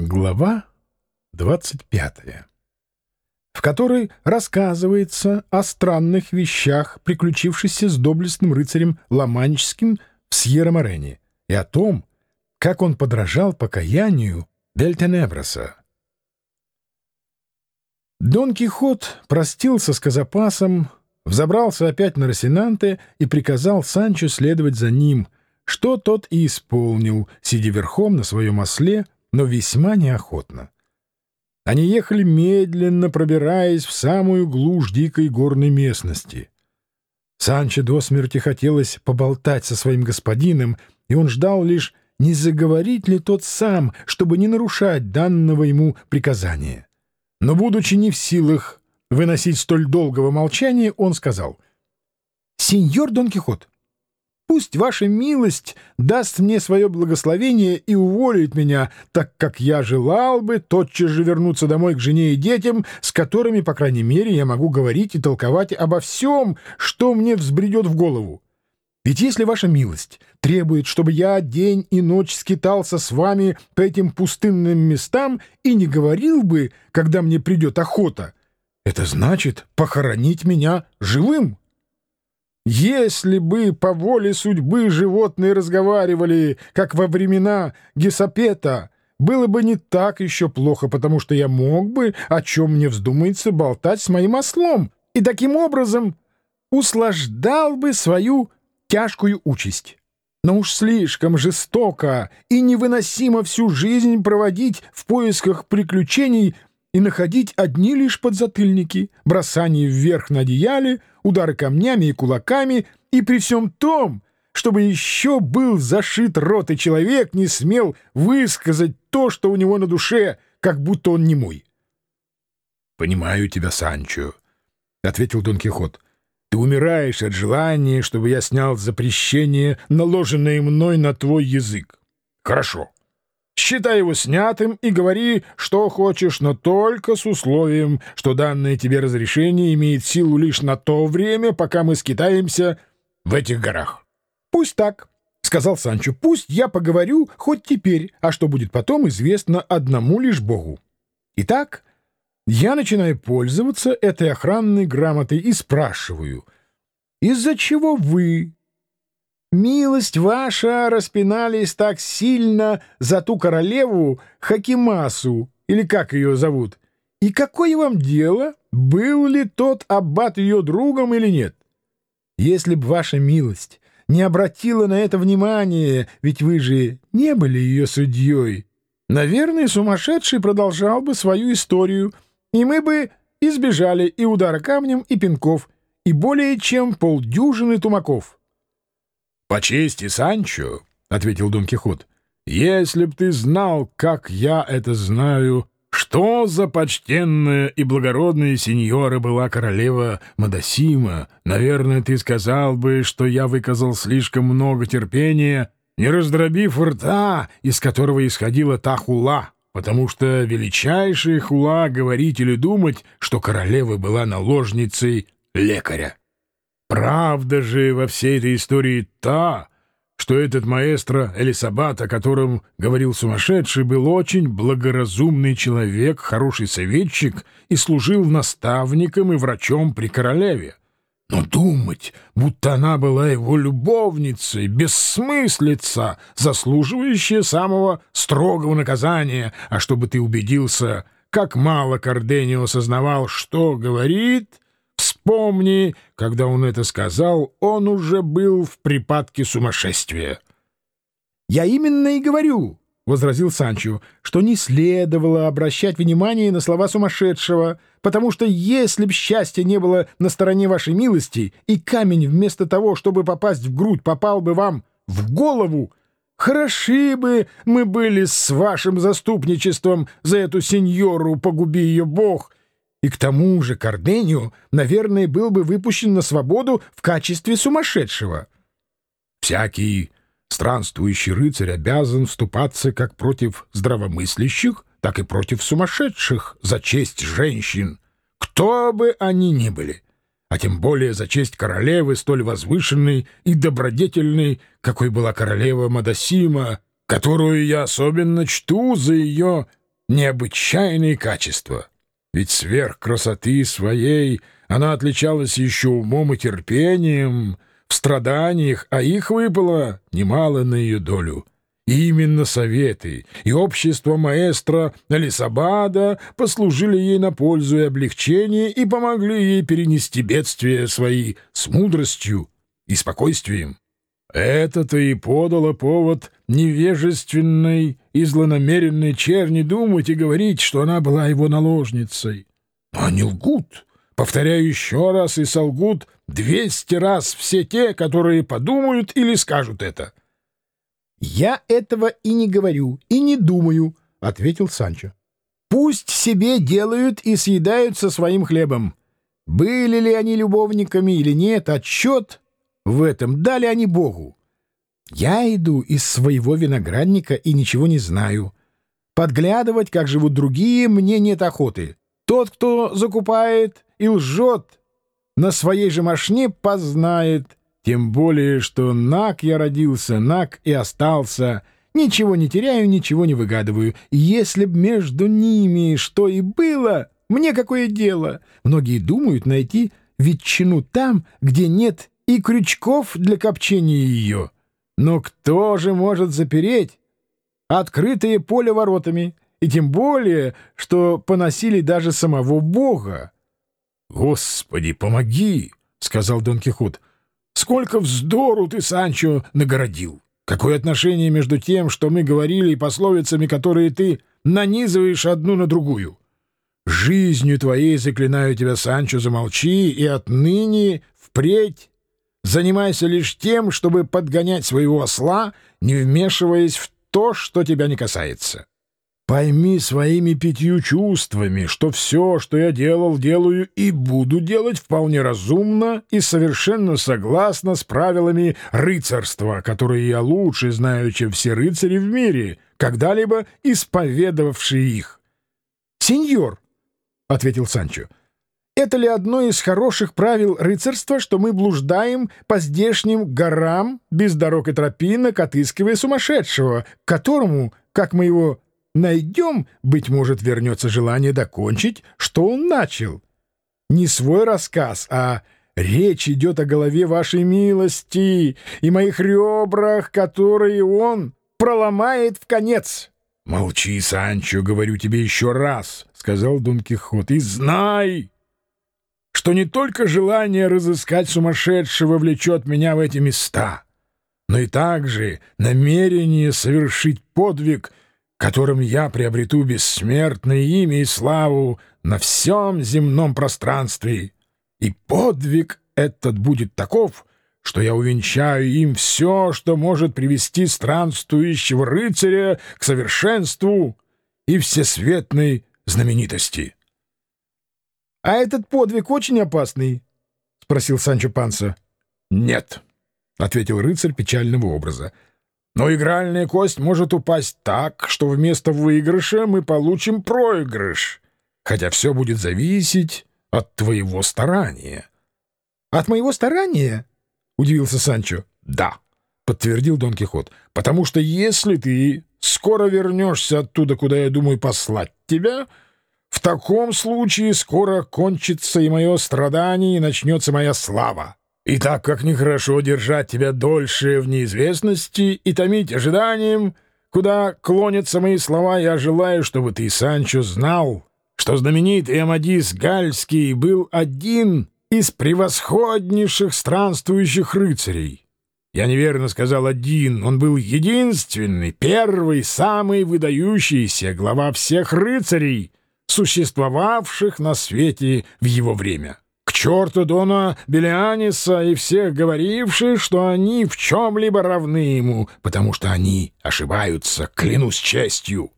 Глава 25, в которой рассказывается о странных вещах, приключившихся с доблестным рыцарем Ломанческим в Сьерра-Морене, и о том, как он подражал покаянию Дель Тенеброса. Дон Кихот простился с Казапасом, взобрался опять на Росинанте и приказал Санчо следовать за ним, что тот и исполнил, сидя верхом на своем осле, но весьма неохотно. Они ехали медленно, пробираясь в самую глушь дикой горной местности. Санчо до смерти хотелось поболтать со своим господином, и он ждал лишь, не заговорить ли тот сам, чтобы не нарушать данного ему приказания. Но, будучи не в силах выносить столь долгого молчания, он сказал, «Сеньор Дон Кихот, Пусть ваша милость даст мне свое благословение и уволит меня, так как я желал бы тотчас же вернуться домой к жене и детям, с которыми, по крайней мере, я могу говорить и толковать обо всем, что мне взбредет в голову. Ведь если ваша милость требует, чтобы я день и ночь скитался с вами по этим пустынным местам и не говорил бы, когда мне придет охота, это значит похоронить меня живым». Если бы по воле судьбы животные разговаривали, как во времена Гесапета, было бы не так еще плохо, потому что я мог бы, о чем мне вздумается, болтать с моим ослом, и таким образом услаждал бы свою тяжкую участь. Но уж слишком жестоко и невыносимо всю жизнь проводить в поисках приключений и находить одни лишь подзатыльники, бросание вверх на одеяле, удары камнями и кулаками, и при всем том, чтобы еще был зашит рот, и человек не смел высказать то, что у него на душе, как будто он не мой. — Понимаю тебя, Санчо, — ответил Дон Кихот. — Ты умираешь от желания, чтобы я снял запрещение, наложенное мной на твой язык. — Хорошо. — Считай его снятым и говори, что хочешь, но только с условием, что данное тебе разрешение имеет силу лишь на то время, пока мы скитаемся в этих горах. — Пусть так, — сказал Санчо, — пусть я поговорю хоть теперь, а что будет потом, известно одному лишь Богу. Итак, я начинаю пользоваться этой охранной грамотой и спрашиваю, из-за чего вы, Милость ваша распинались так сильно за ту королеву Хакимасу, или как ее зовут. И какое вам дело, был ли тот аббат ее другом или нет? Если б ваша милость не обратила на это внимание, ведь вы же не были ее судьей, наверное, сумасшедший продолжал бы свою историю, и мы бы избежали и удара камнем, и пинков, и более чем полдюжины тумаков. «По чести, Санчо», — ответил Дон Кихот, — «если б ты знал, как я это знаю, что за почтенная и благородная сеньора была королева Мадасима, наверное, ты сказал бы, что я выказал слишком много терпения, не раздробив рта, из которого исходила та хула» потому что величайшая хула говорить или думать, что королева была наложницей лекаря. Правда же во всей этой истории та, что этот маэстро Элисабат, о котором говорил сумасшедший, был очень благоразумный человек, хороший советчик и служил наставником и врачом при королеве. Но думать, будто она была его любовницей, бессмыслица, заслуживающая самого строгого наказания, а чтобы ты убедился, как мало Корденио осознавал, что говорит — Вспомни, когда он это сказал, он уже был в припадке сумасшествия. — Я именно и говорю, — возразил Санчо, — что не следовало обращать внимание на слова сумасшедшего, потому что если б счастье не было на стороне вашей милости, и камень вместо того, чтобы попасть в грудь, попал бы вам в голову, хороши бы мы были с вашим заступничеством за эту сеньору, погуби ее бог, — и к тому же Корденио, наверное, был бы выпущен на свободу в качестве сумасшедшего. Всякий странствующий рыцарь обязан вступаться как против здравомыслящих, так и против сумасшедших за честь женщин, кто бы они ни были, а тем более за честь королевы столь возвышенной и добродетельной, какой была королева Мадасима, которую я особенно чту за ее необычайные качества. Ведь сверх красоты своей она отличалась еще умом и терпением в страданиях, а их выпало немало на ее долю. И именно советы и общество маэстро Алисабада послужили ей на пользу и облегчение и помогли ей перенести бедствия свои с мудростью и спокойствием. Это-то и подало повод невежественной и злонамеренной черни думать и говорить, что она была его наложницей. Но они лгут, повторяю еще раз, и солгут двести раз все те, которые подумают или скажут это. — Я этого и не говорю, и не думаю, — ответил Санчо. — Пусть себе делают и съедают со своим хлебом. Были ли они любовниками или нет, отчет в этом дали они Богу. Я иду из своего виноградника и ничего не знаю. Подглядывать, как живут другие, мне нет охоты. Тот, кто закупает и лжет, на своей же машине познает. Тем более, что наг я родился, наг и остался. Ничего не теряю, ничего не выгадываю. Если б между ними что и было, мне какое дело? Многие думают найти ветчину там, где нет и крючков для копчения ее. Но кто же может запереть открытое поле воротами, и тем более, что поносили даже самого Бога? — Господи, помоги! — сказал Дон Кихот. — Сколько вздору ты, Санчо, нагородил! Какое отношение между тем, что мы говорили, и пословицами, которые ты нанизываешь одну на другую? Жизнью твоей заклинаю тебя, Санчо, замолчи, и отныне впредь Занимайся лишь тем, чтобы подгонять своего осла, не вмешиваясь в то, что тебя не касается. Пойми своими пятью чувствами, что все, что я делал, делаю и буду делать вполне разумно и совершенно согласно с правилами рыцарства, которые я лучше знаю, чем все рыцари в мире, когда-либо исповедовавшие их. — Сеньор, — ответил Санчо, — это ли одно из хороших правил рыцарства, что мы блуждаем по здешним горам без дорог и тропинок, отыскивая сумасшедшего, которому, как мы его найдем, быть может, вернется желание докончить, что он начал? Не свой рассказ, а речь идет о голове вашей милости и моих ребрах, которые он проломает в конец. — Молчи, Санчо, говорю тебе еще раз, — сказал Дон Кихот, — и знай что не только желание разыскать сумасшедшего влечет меня в эти места, но и также намерение совершить подвиг, которым я приобрету бессмертное имя и славу на всем земном пространстве. И подвиг этот будет таков, что я увенчаю им все, что может привести странствующего рыцаря к совершенству и всесветной знаменитости». — А этот подвиг очень опасный? — спросил Санчо Панса. — Нет, — ответил рыцарь печального образа. — Но игральная кость может упасть так, что вместо выигрыша мы получим проигрыш, хотя все будет зависеть от твоего старания. — От моего старания? — удивился Санчо. — Да, — подтвердил Дон Кихот, — потому что если ты скоро вернешься оттуда, куда я думаю послать тебя... В таком случае скоро кончится и мое страдание, и начнется моя слава. И так как нехорошо держать тебя дольше в неизвестности и томить ожиданием, куда клонятся мои слова, я желаю, чтобы ты, Санчо, знал, что знаменитый Амадис Гальский был один из превосходнейших странствующих рыцарей. Я неверно сказал один, он был единственный, первый, самый выдающийся глава всех рыцарей — существовавших на свете в его время. К черту Дона Белианиса и всех говоривших, что они в чем-либо равны ему, потому что они ошибаются, клянусь честью.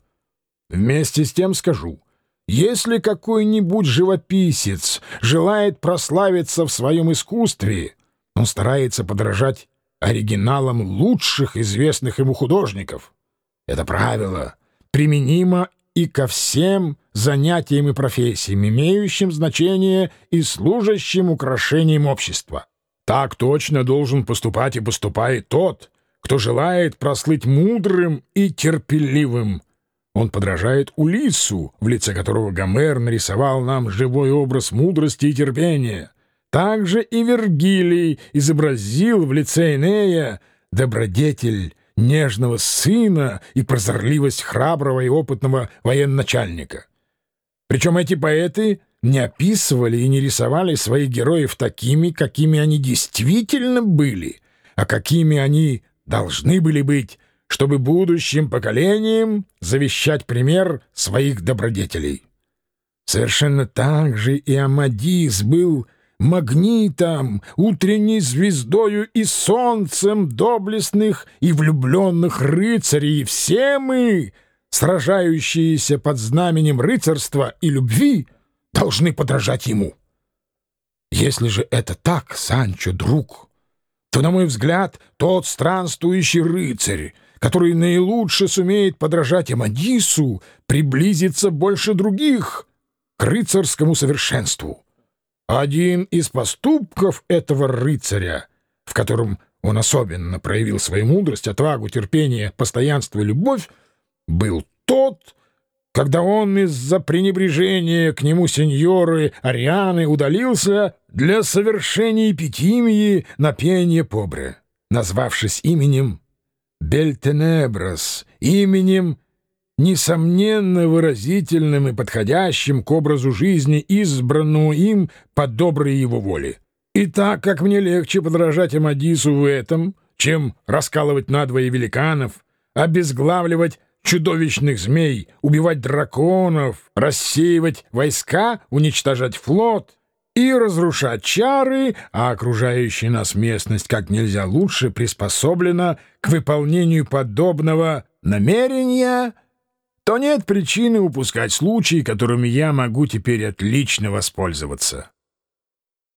Вместе с тем скажу, если какой-нибудь живописец желает прославиться в своем искусстве, он старается подражать оригиналам лучших известных ему художников. Это правило применимо и ко всем занятиям и профессиям, имеющим значение и служащим украшением общества. Так точно должен поступать и поступает тот, кто желает прослыть мудрым и терпеливым. Он подражает Улиссу, в лице которого Гомер нарисовал нам живой образ мудрости и терпения. Также и Вергилий изобразил в лице Энея добродетель нежного сына и прозорливость храброго и опытного военачальника. Причем эти поэты не описывали и не рисовали своих героев такими, какими они действительно были, а какими они должны были быть, чтобы будущим поколениям завещать пример своих добродетелей. Совершенно так же и Амадис был магнитом, утренней звездою и солнцем доблестных и влюбленных рыцарей, все мы, сражающиеся под знаменем рыцарства и любви, должны подражать ему. Если же это так, Санчо, друг, то, на мой взгляд, тот странствующий рыцарь, который наилучше сумеет подражать Амадису, приблизится больше других к рыцарскому совершенству. Один из поступков этого рыцаря, в котором он особенно проявил свою мудрость, отвагу, терпение, постоянство и любовь, был тот, когда он из-за пренебрежения к нему сеньоры Арианы удалился для совершения эпитимии на пение побре, назвавшись именем Бельтенеброс, именем, несомненно выразительным и подходящим к образу жизни, избранному им по доброй его воле. И так как мне легче подражать Амадису в этом, чем раскалывать надвое великанов, обезглавливать чудовищных змей, убивать драконов, рассеивать войска, уничтожать флот — и разрушать чары, а окружающая нас местность как нельзя лучше приспособлена к выполнению подобного намерения, то нет причины упускать случаи, которыми я могу теперь отлично воспользоваться.